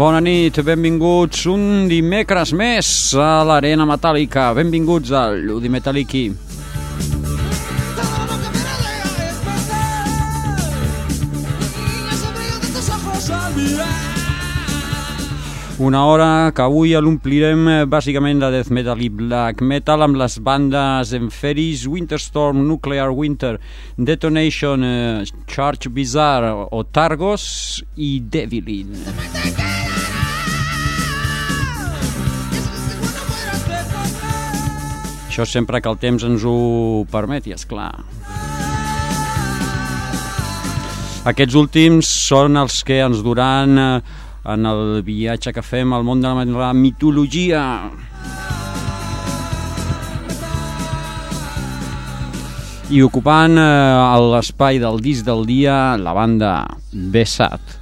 Bona nit, benvinguts un dimecres més a l'Arena Metàl·lica. Benvinguts al Ludi Metalliqui. Una hora que avui l'omplirem eh, bàsicament de death metal i black metal amb les bandes Enferis, Winterstorm, Nuclear Winter, Detonation, eh, Charge Bizarre o Targos i Devilin. Això sempre que el temps ens ho permeti, és clar. Aquests últims són els que ens duran eh, en el viatge que fem al món de la mitologia. I ocupant eh, l'espai del disc del dia, la banda Besat.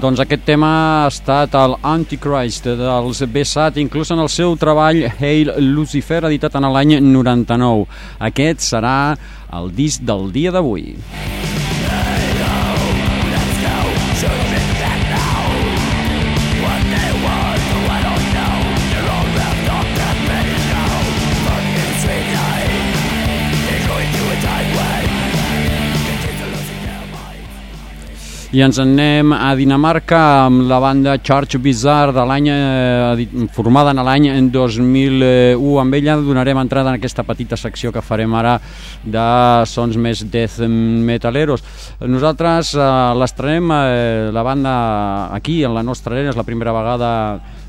Doncs aquest tema ha estat el Antichrist dels Bessat, inclús en el seu treball Hail Lucifer, editat en l'any 99. Aquest serà el disc del dia d'avui. I ens anem a Dinamarca amb la banda Church Bizarre de l'any eh, formada en l'any 2001. Amb ella donarem entrada en aquesta petita secció que farem ara de sons més death metaleros. Nosaltres eh, l'estrenem eh, la banda aquí, en la nostra arena, és la primera vegada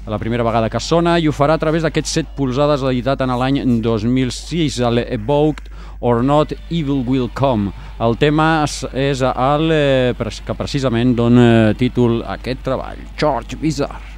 la primera vegada que sona i ho farà a través d'aquests set polzades editat en l'any 2006, l'Evoked or Not Evil Will Come. El tema és el eh, que precisament dona títol a aquest treball, George Bizarre.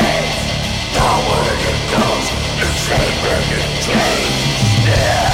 now Downward it goes, insane where it change. Yeah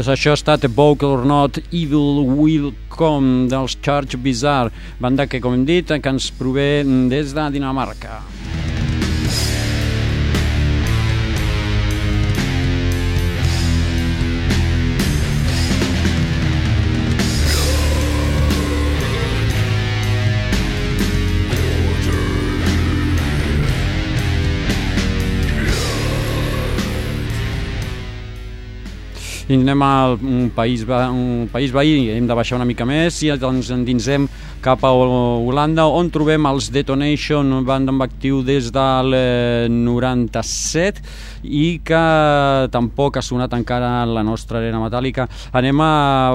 Doncs això ha estat Vocal or Not Evil Will Come dels Church Bizarre, banda que, com hem dit, que ens prové des de Dinamarca. I anem al un país, un país veí, hem de baixar una mica més i doncs endinsem cap a Holanda on trobem els Detonation, banda amb actiu des del eh, 97 i que tampoc ha sonat encara en la nostra arena metàl·lica. Anem a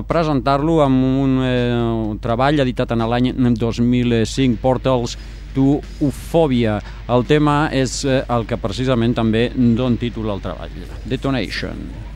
presentar-lo amb un eh, treball editat en l'any 2005, Portals to Eufòbia. El tema és eh, el que precisament també don títol al treball. Detonation. Every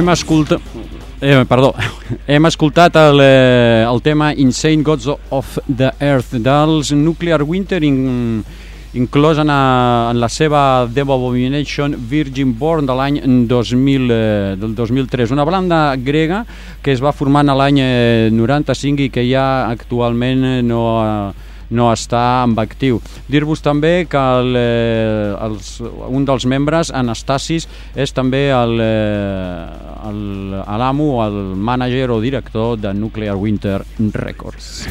Hem escoltat... Eh, perdó, hem escoltat el, eh, el tema Insane Gods of the Earth dels Nuclear Winter in, inclòs en, a, en la seva demo Abomination Virgin Born de l'any 2000, eh, del 2003. Una banda grega que es va formar en l'any eh, 95 i que ja actualment eh, no... Eh, no està en actiu. Dir-vos també que el, eh, els, un dels membres, Anastasis, és també eh, l'amo, el, el mànager o director de Nuclear Winter Records.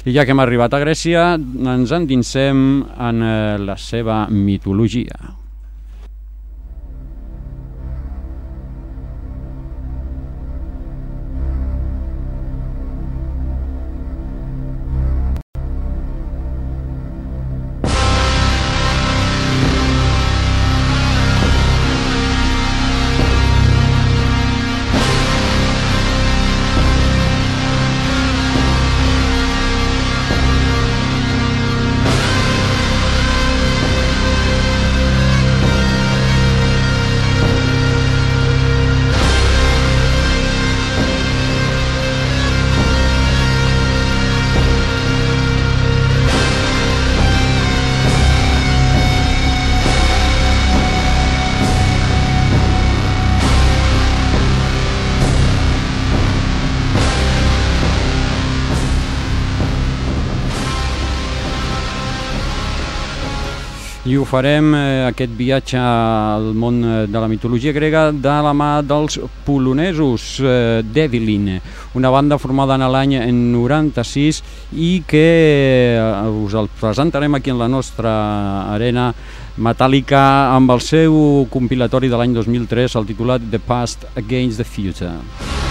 I ja que hem arribat a Grècia, ens endinsem en eh, la seva mitologia. Farem eh, aquest viatge al món eh, de la mitologia grega de la mà dels polonesos eh, Devilin, una banda formada en l'any 96 i que eh, us el presentarem aquí en la nostra arena metàl·lica amb el seu compilatori de l'any 2003, el titulat The Past Against the Future.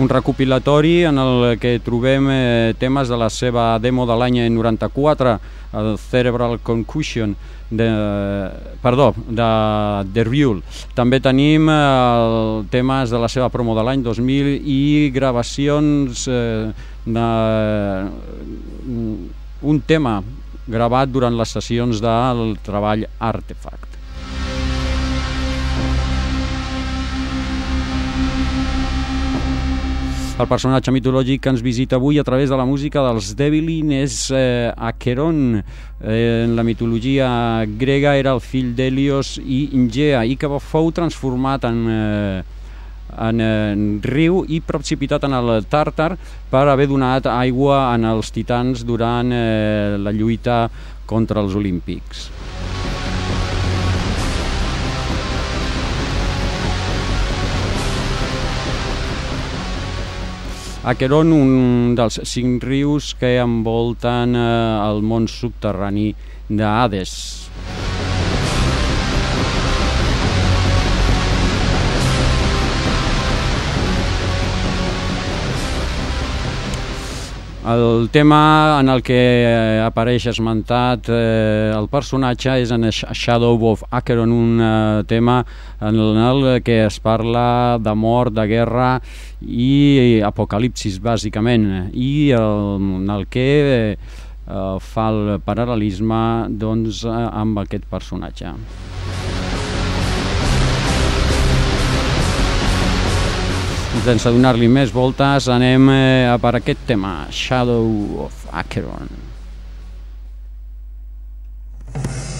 Un recopilatori en el que trobem eh, temes de la seva demo de l'any 94, el Cerebral Concussion, de, perdó, de The Real. També tenim eh, temes de la seva promo de l'any 2000 i gravacions eh, de un tema gravat durant les sessions del treball Artefact. El personatge mitològic que ens visita avui a través de la música dels Devilin és eh, Acheron. Eh, en la mitologia grega era el fill d'Helios i Ingea i que fou transformat en... Eh, en, en riu i precipitat en el Tàrtar per haver donat aigua en els titans durant eh, la lluita contra els olímpics. Aqueron, un dels cinc rius que envolten eh, el món subterrani d'Hades. El tema en el que eh, apareix esmentat eh, el personatge és en Shadow of Acheron, un eh, tema en el que es parla de mort, de guerra i apocalipsis, bàsicament, i el, en el que eh, fa el paral·lelisme doncs, amb aquest personatge. Sense donar-li més voltes anem eh, a per aquest tema Shadow of Acheron. Destroy the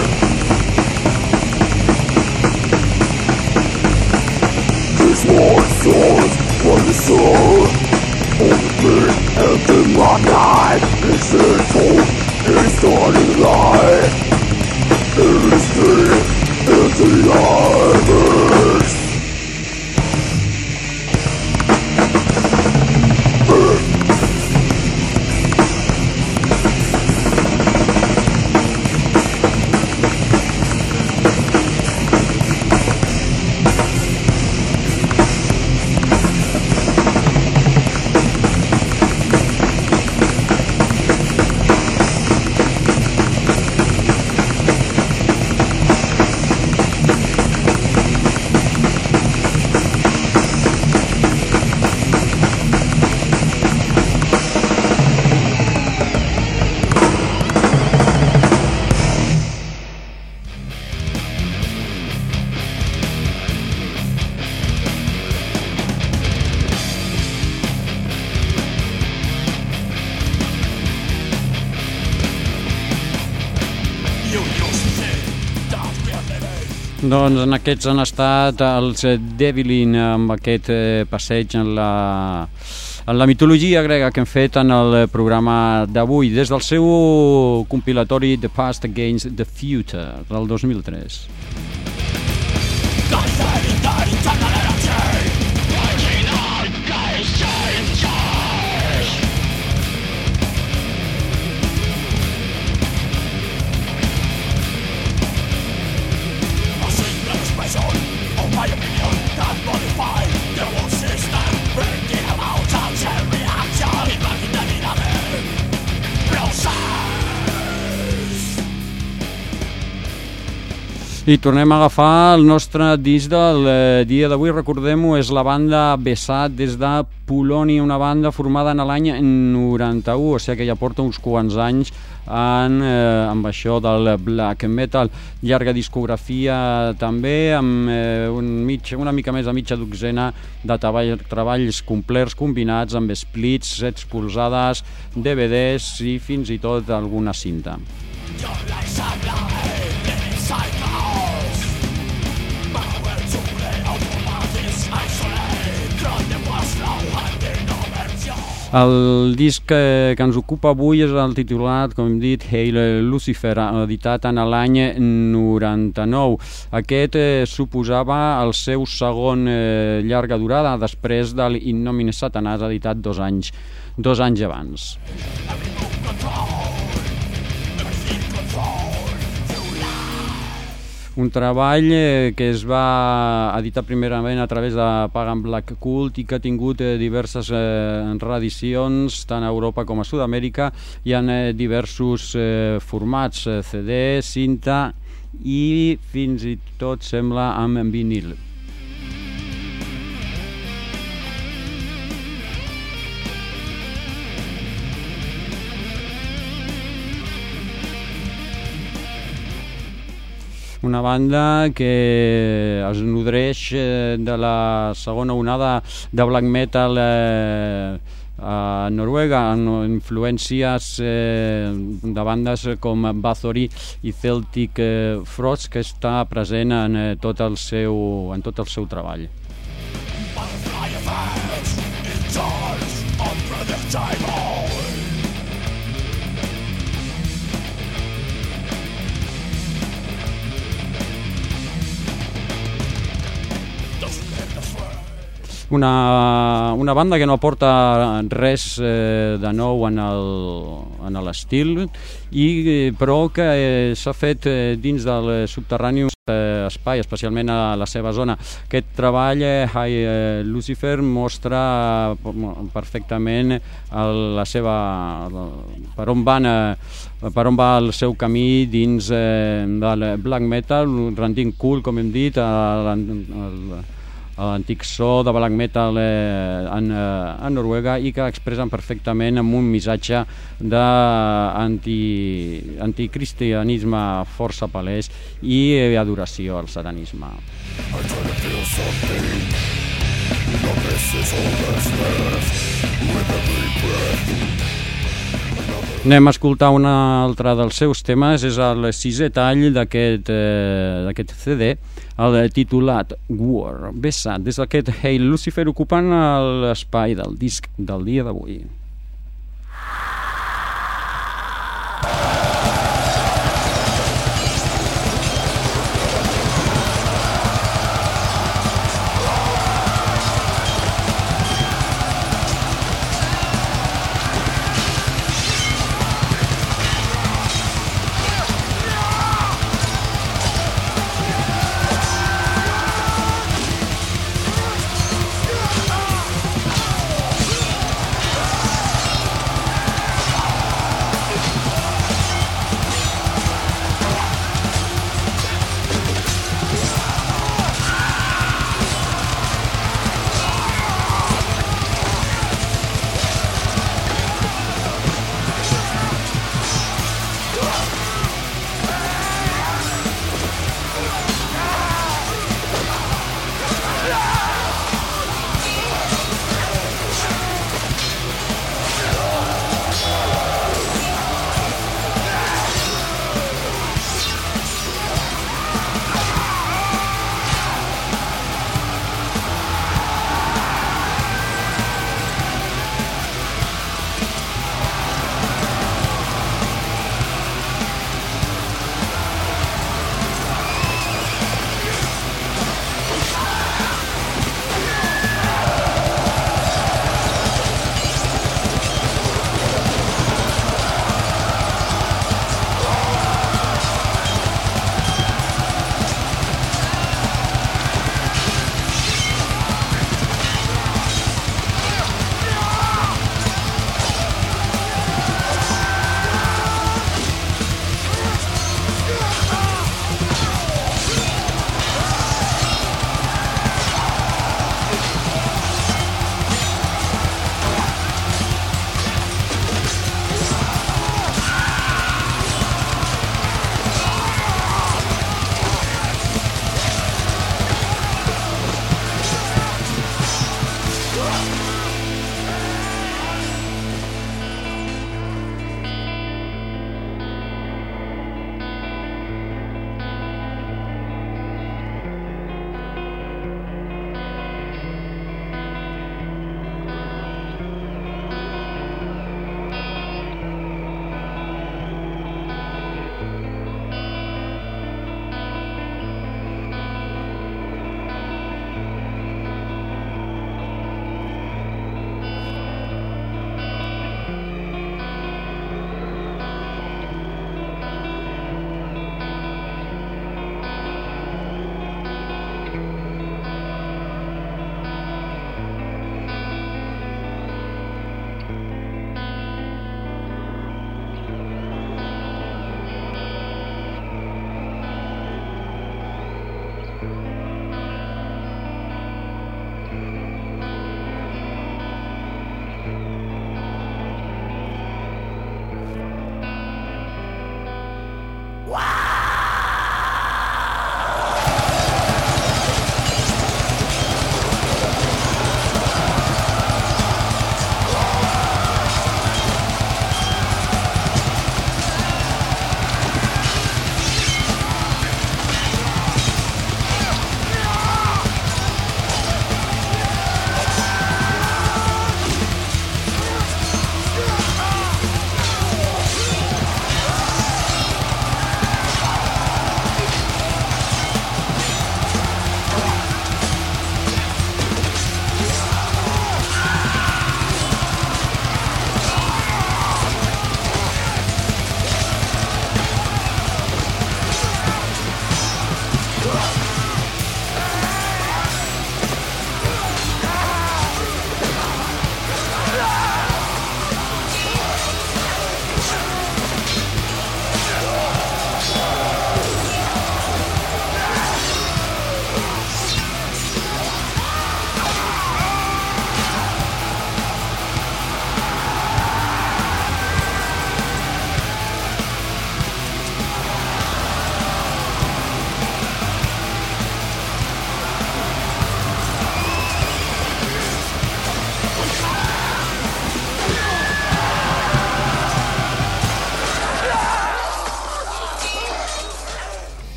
Open the soul. It's not a lie. It is the, it's the universe. Doncs en aquests han estat els Devilin amb aquest eh, passeig en la, en la mitologia grega que hem fet en el programa d'avui des del seu compilatori The Past Against the Future del 2003. I tornem a agafar el nostre disc del eh, dia d'avui, recordem-ho, és la banda Besat des de Polònia, una banda formada en l'any 91, o sigui que ja porta uns quants anys en, eh, amb això del black metal. Llarga discografia també, amb eh, un mig, una mica més de mitja dotzena de treball, treballs complets combinats amb splits, sets polsades, DVDs i fins i tot alguna cinta. El disc que, que ens ocupa avui és el titulat, com hem dit, Hail Lucifer, editat en l'any 99. Aquest eh, suposava el seu segon eh, llarga durada després de l'Innomine Satanàs, editat dos anys, dos anys abans. Control. Un treball eh, que es va editar primerament a través de Pagan Black Cult i que ha tingut eh, diverses eh, reedicions tant a Europa com a Sud-amèrica i en eh, diversos eh, formats, eh, CD, cinta i fins i tot sembla amb vinil. Una banda que es nodreix eh, de la segona onada de black metal eh, a Noruega amb influències eh, de bandes com Bathory i Celtic eh, Frost que està present en eh, tot el seu en tot el seu treball. Butterfly unpredictable. Una, una banda que no aporta res eh, de nou en l'estil i eh, però que eh, s'ha fet eh, dins del subterrani eh, espai, especialment a la seva zona. Aquest treball, eh, High eh, Lucifer, mostra eh, perfectament el, la seva, per on van eh, per on va el seu camí dins eh, del black metal, rendint cul, com hem dit, a, al, a l'antic so de black metal eh, en, eh, en Noruega i que expressen perfectament amb un missatge d'anticristianisme anti, força palès i eh, adoració al satanisme. I Anem a escoltar un altre dels seus temes, és el sisè tall d'aquest eh, CD, el titulat War, vessat des d'aquest Hey Lucifer ocupant l'espai del disc del dia d'avui.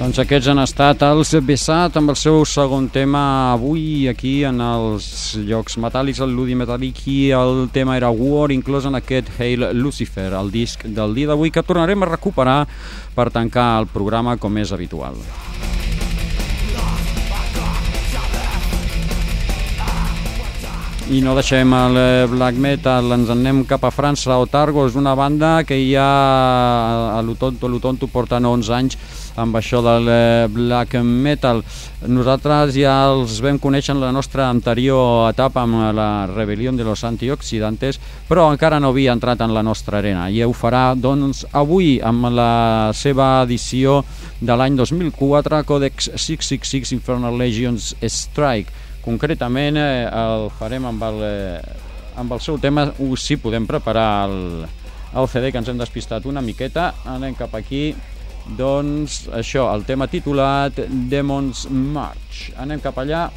Doncs aquests han estat els Besat amb el seu segon tema avui aquí en els llocs metàl·lics, el Ludi Metallic i el tema era War, inclòs en aquest Hail Lucifer, el disc del dia d'avui que tornarem a recuperar per tancar el programa com és habitual. I no deixem el black metal, ens en anem cap a França. Otargo és una banda que ja a l'Utonto, l'Utonto porten 11 anys amb això del black metal. Nosaltres ja els vam conèixer en la nostra anterior etapa amb la rebel·lió de los antioxidantes, però encara no havia entrat en la nostra arena i ho farà doncs avui amb la seva edició de l'any 2004, Codex 666 Infernal Legions Strike. Concretament eh, el farem amb el, eh, amb el seu tema uh, si podem preparar el, el CD que ens hem despistat una miqueta. Anem cap aquí doncs això, el tema titulat Demons March. Anem cap allà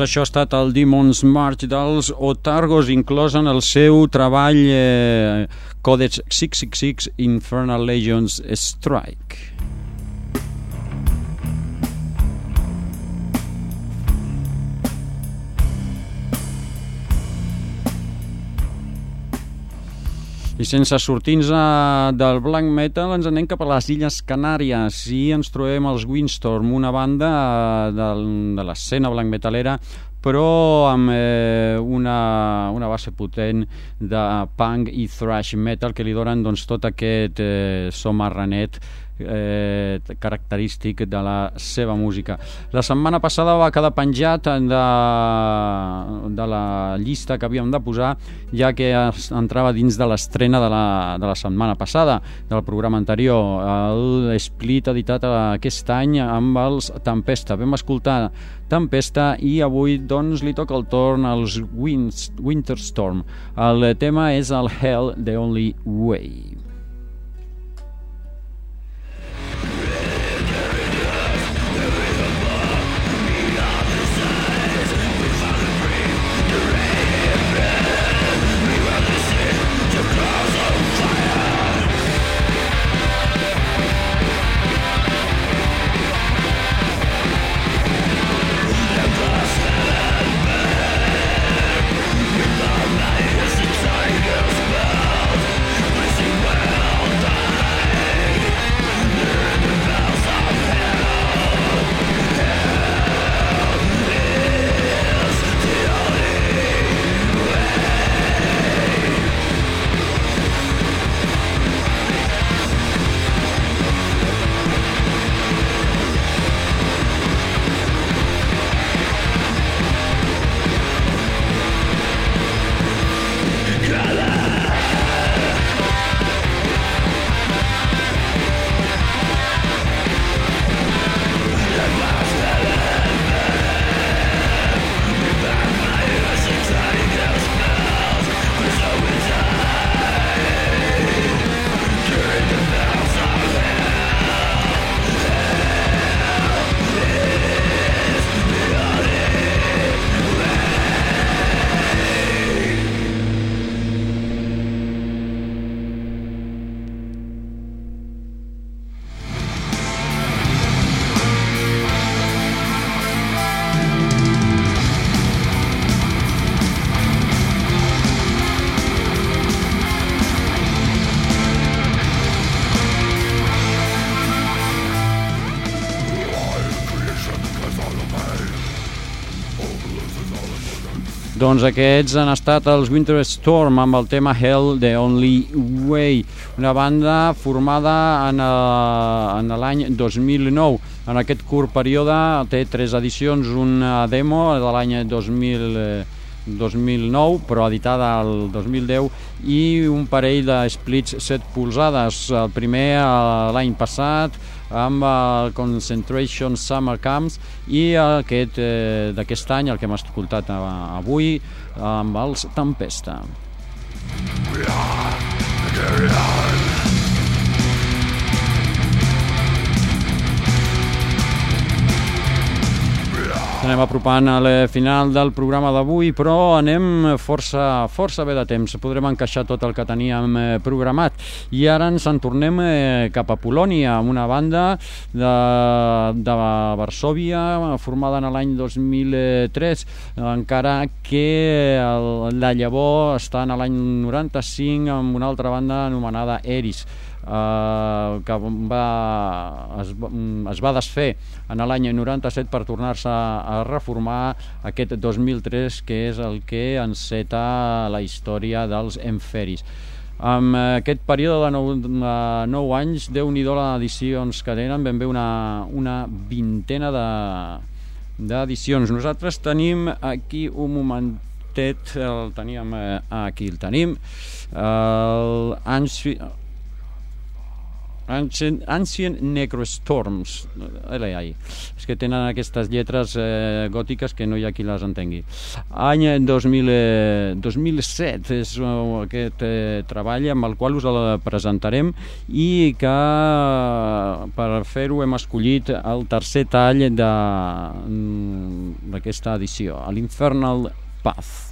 Doncs això ha estat el Demon's March dels Otargos, inclòs en el seu treball eh, Codex 666 Infernal Legends Strike. I sense sortir-nos del black metal ens anem cap a les Illes Canàries i ens trobem els Windstorm, una banda eh, de l'escena black metalera però amb eh, una, una base potent de punk i thrash metal que li donen doncs, tot aquest eh, so marranet eh, característic de la seva música. La setmana passada va quedar penjat de, de la llista que havíem de posar, ja que entrava dins de l'estrena de, la, de la setmana passada, del programa anterior, el Split editat aquest any amb els Tempesta. Vam escoltar Tempesta i avui doncs li toca el torn als Winterstorm. El tema és el Hell the Only Way. Doncs aquests han estat els Winter Storm amb el tema Hell the Only Way, una banda formada en, eh, en l'any 2009. En aquest curt període té tres edicions, una demo de l'any 2000 2009, però editada al 2010, i un parell de splits 7 polzades. El primer l'any passat, amb el Concentration Summer Camps i aquest eh, d'aquest any, el que hem escoltat avui, amb els Tempesta. We are, Anem apropant al final del programa d'avui, però anem força, força bé de temps. Podrem encaixar tot el que teníem eh, programat. I ara ens en tornem eh, cap a Polònia, amb una banda de, de Varsovia, formada en l'any 2003, encara que el, la llavor està en l'any 95 amb una altra banda anomenada Eris eh, que va, es, es va desfer en l'any 97 per tornar-se a reformar aquest 2003 que és el que enceta la història dels Emferis. Amb aquest període de 9, 9 anys, déu nhi d'edicions que tenen, ben bé una, una vintena de. Nosaltres tenim aquí un momentet, el teníem aquí, el tenim, el Ancient, Ancient Necrostorms, LAI. És que tenen aquestes lletres eh, gòtiques que no hi ha qui les entengui. Any 2000, eh, 2007 és eh, aquest eh, treball amb el qual us el presentarem i que per fer-ho hem escollit el tercer tall mm, d'aquesta edició, l'Infernal Path.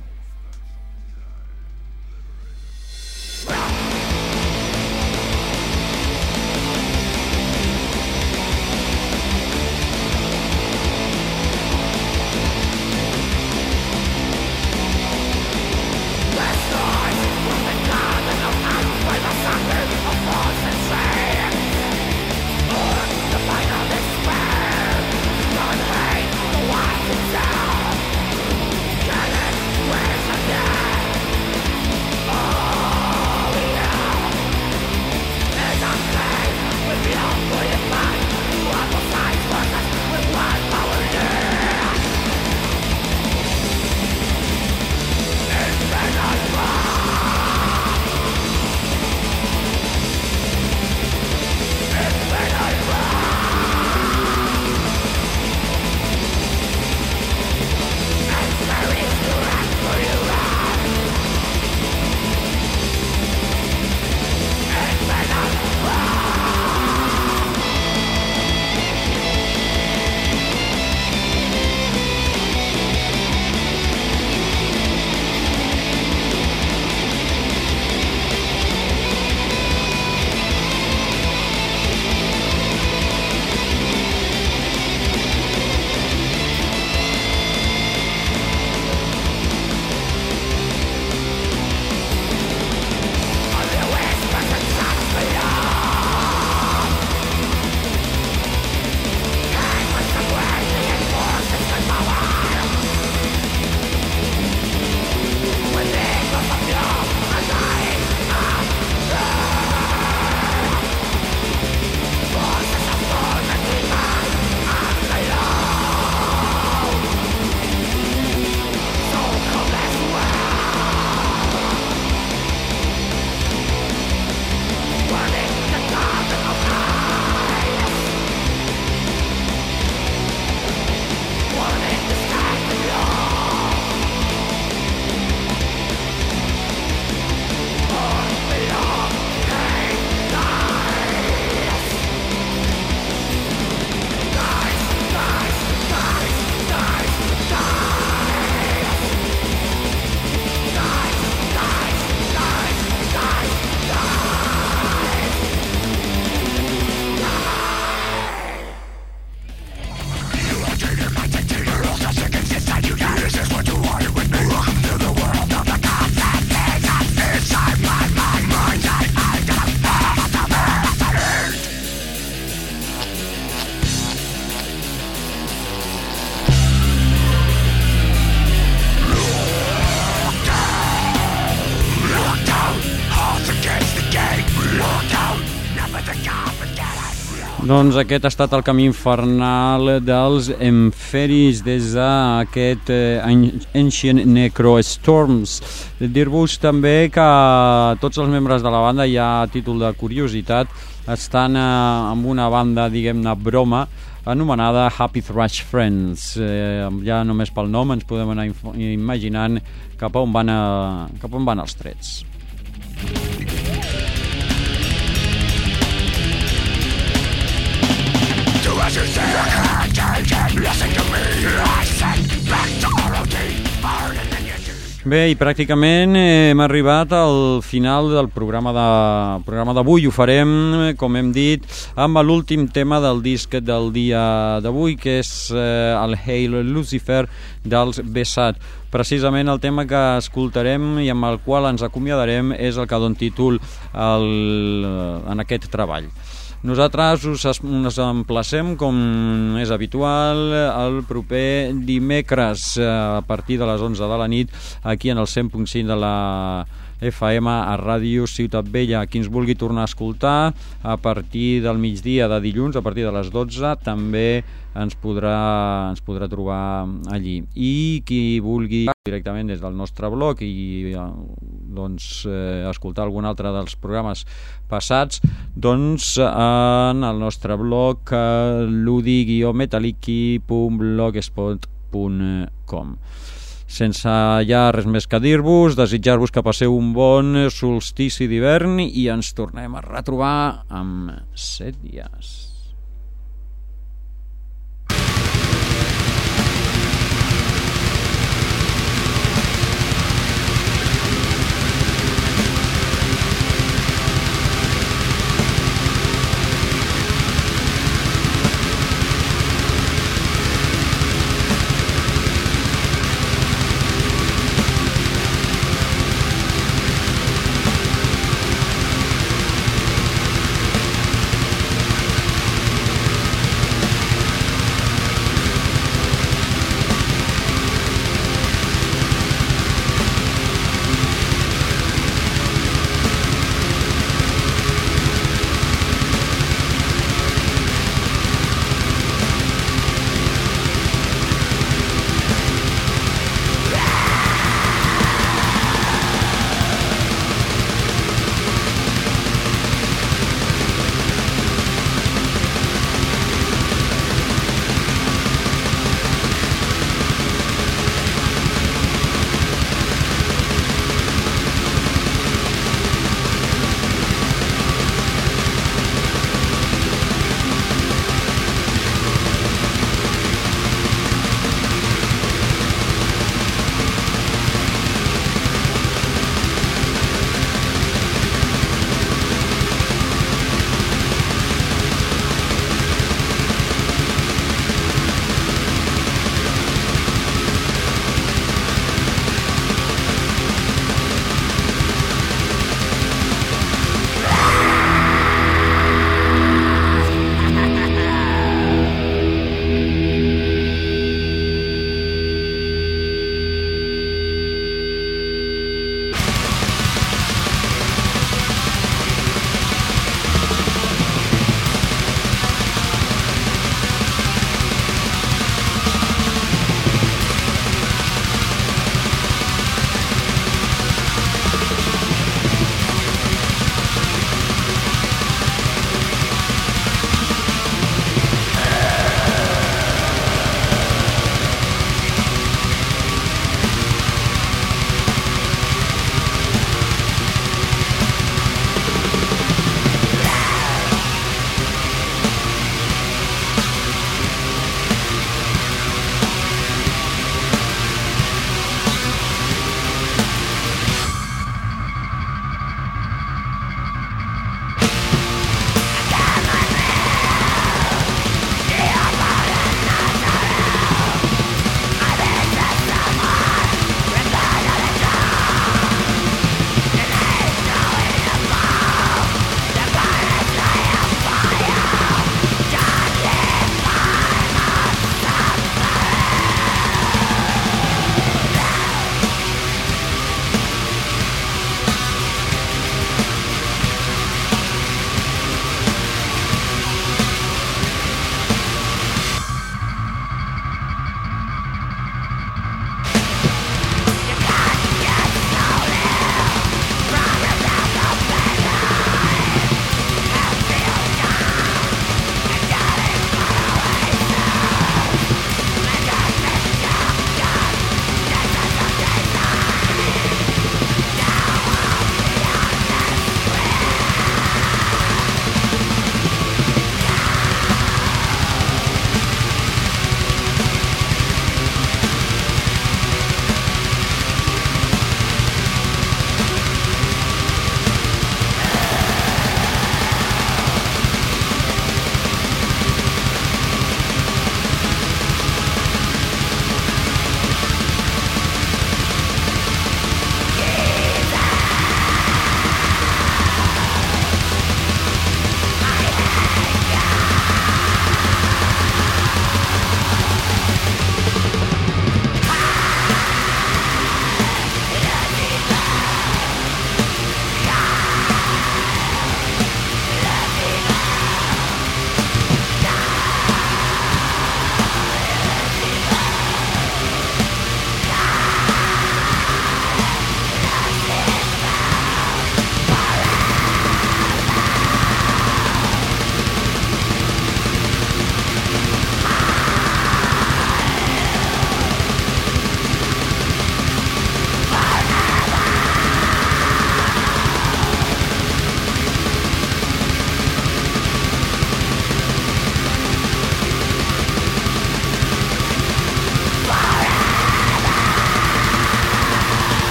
Doncs aquest ha estat el camí infernal dels Emferis des d'aquest eh, An- Ancient Necrostorms. Dir-vos també que tots els membres de la banda, ja a títol de curiositat, estan eh, amb una banda, diguem-ne, broma, anomenada Happy Thrash Friends. Eh, ja només pel nom ens podem anar imaginant cap a on van, a, cap a on van els trets. Bé, i pràcticament hem arribat al final del programa de programa d'avui. Ho farem, com hem dit, amb l'últim tema del disc del dia d'avui, que és eh, el Hail Lucifer dels Bessat. Precisament el tema que escoltarem i amb el qual ens acomiadarem és el que don títol el, en aquest treball. Nosaltres us, emplacem, com és habitual, el proper dimecres eh, a partir de les 11 de la nit aquí en el 100.5 de la FM a Ràdio Ciutat Vella. Qui ens vulgui tornar a escoltar a partir del migdia de dilluns, a partir de les 12, també ens podrà, ens podrà trobar allí. I qui vulgui directament des del nostre blog i eh, doncs, eh, escoltar algun altre dels programes passats, doncs en el nostre blog eh, ludi-metaliki.blogspot.com sense ja res més que dir-vos, desitjar-vos que passeu un bon solstici d'hivern i ens tornem a retrobar amb set dies.